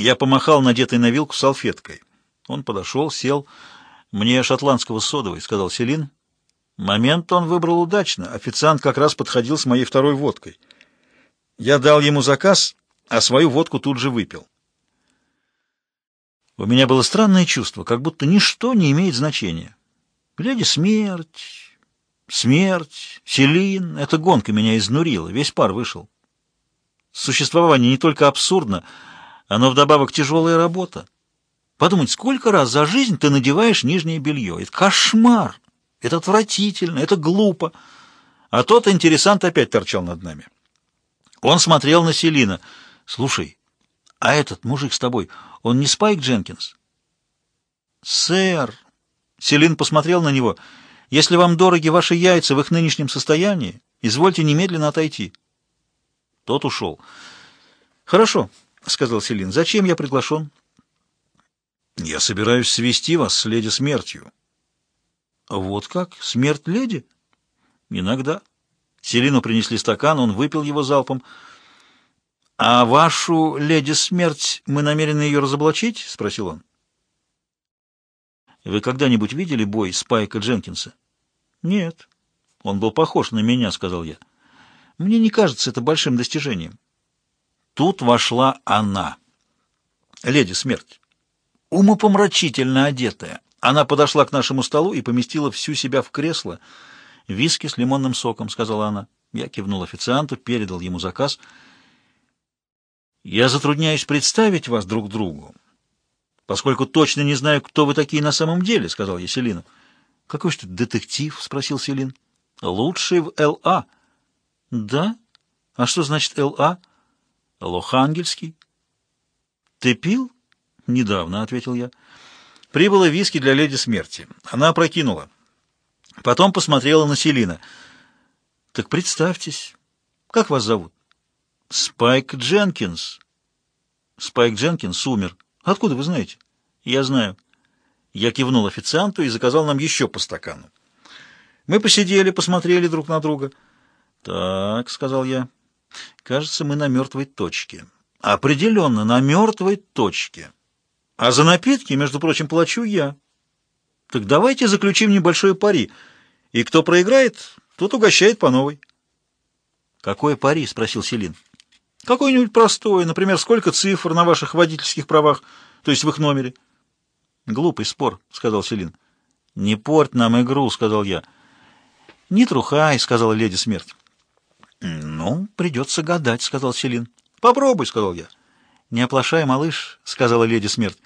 Я помахал надетой на вилку салфеткой. Он подошел, сел. «Мне шотландского содовой», — сказал Селин. Момент он выбрал удачно. Официант как раз подходил с моей второй водкой. Я дал ему заказ, а свою водку тут же выпил. У меня было странное чувство, как будто ничто не имеет значения. Глядя, смерть, смерть, Селин, эта гонка меня изнурила, весь пар вышел. Существование не только абсурдно, оно вдобавок тяжелая работа. Подумать, сколько раз за жизнь ты надеваешь нижнее белье. Это кошмар, это отвратительно, это глупо. А тот интересант опять торчал над нами. Он смотрел на Селина. «Слушай, а этот мужик с тобой, он не Спайк Дженкинс?» «Сэр!» Селин посмотрел на него. «Если вам дороги ваши яйца в их нынешнем состоянии, извольте немедленно отойти». Тот ушел. «Хорошо», — сказал Селин. «Зачем я приглашен?» «Я собираюсь свести вас с леди смертью». «Вот как? Смерть леди?» «Иногда». Селину принесли стакан, он выпил его залпом. «А вашу леди смерть мы намерены ее разоблачить?» — спросил он. «Вы когда-нибудь видели бой Спайка Дженкинса?» «Нет». «Он был похож на меня», — сказал я. «Мне не кажется это большим достижением». Тут вошла она, леди смерть, умопомрачительно одетая. Она подошла к нашему столу и поместила всю себя в кресло. «Виски с лимонным соком», — сказала она. Я кивнул официанту, передал ему заказ. «Я затрудняюсь представить вас друг другу, поскольку точно не знаю, кто вы такие на самом деле», — сказал я Селину. «Какой же детектив?» — спросил Селин. «Лучший в Л.А». «Да? А что значит Л.А.?» «Лохангельский». «Ты пил?» «Недавно», — ответил я. «Прибыло виски для леди смерти. Она опрокинула. Потом посмотрела на Селина. «Так представьтесь, как вас зовут?» «Спайк Дженкинс». «Спайк Дженкинс умер. Откуда вы знаете?» «Я знаю». Я кивнул официанту и заказал нам еще по стакану. Мы посидели, посмотрели друг на друга. «Так», — сказал я, — «кажется, мы на мертвой точке». «Определенно, на мертвой точке». А за напитки, между прочим, плачу я. Так давайте заключим небольшое пари. И кто проиграет, тот угощает по новой. Какое пари? спросил Селин. Какое-нибудь простое, например, сколько цифр на ваших водительских правах, то есть в их номере. Глупый спор, сказал Селин. Не порть нам игру, сказал я. Не трухай, сказала леди смерть. Ну, придется гадать, сказал Селин. Попробуй, сказал я. Не оплошай, малыш, сказала леди смерть.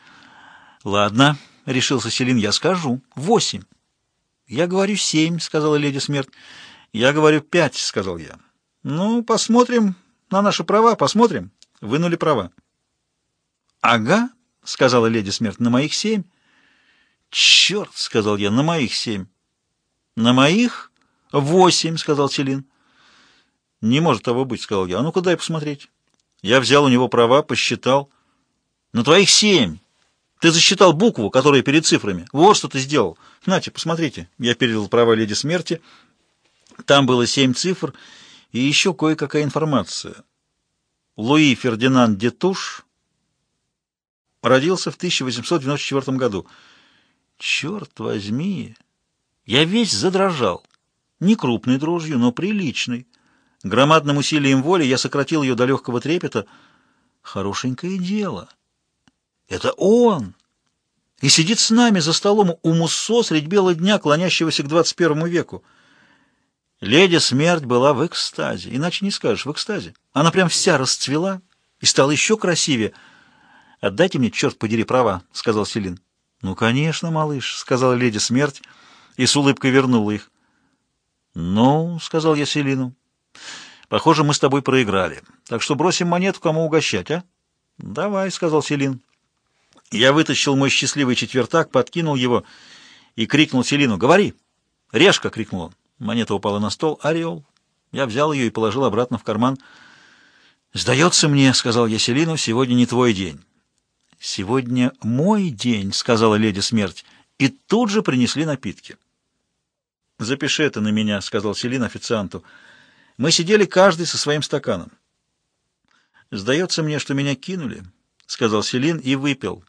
«Ладно», — решился Селин, — «я скажу. Восемь». «Я говорю семь», — сказала леди Смерть. «Я говорю пять», — сказал я. «Ну, посмотрим на наши права, посмотрим». Вынули права. «Ага», — сказала леди Смерть, — «на моих семь». «Черт», — сказал я, — «на моих семь». «На моих восемь», — сказал Селин. «Не может того быть», — сказал я. «А ну-ка дай посмотреть». Я взял у него права, посчитал. «На твоих семь». Ты засчитал букву, которая перед цифрами. Вот что ты сделал. Нате, посмотрите. Я передал права леди смерти. Там было семь цифр и еще кое-какая информация. Луи Фердинанд Детуш родился в 1894 году. Черт возьми! Я весь задрожал. Не крупной дрожью, но приличной. Громадным усилием воли я сократил ее до легкого трепета. Хорошенькое дело. Это он! И сидит с нами за столом у Муссо средь бела дня, клонящегося к 21 веку. Леди Смерть была в экстазе, иначе не скажешь, в экстазе. Она прям вся расцвела и стала еще красивее. «Отдайте мне, черт подери, права», — сказал Селин. «Ну, конечно, малыш», — сказала леди Смерть и с улыбкой вернула их. «Ну», — сказал я Селину, — «похоже, мы с тобой проиграли. Так что бросим монету, кому угощать, а?» «Давай», — сказал Селин. Я вытащил мой счастливый четвертак, подкинул его и крикнул Селину «Говори!» «Решка!» — крикнул он. Монета упала на стол. «Орел!» Я взял ее и положил обратно в карман. «Сдается мне, — сказал я Селину, — сегодня не твой день». «Сегодня мой день», — сказала леди смерть, и тут же принесли напитки. «Запиши это на меня», — сказал Селин официанту. Мы сидели каждый со своим стаканом. «Сдается мне, что меня кинули» сказал Селин и выпил.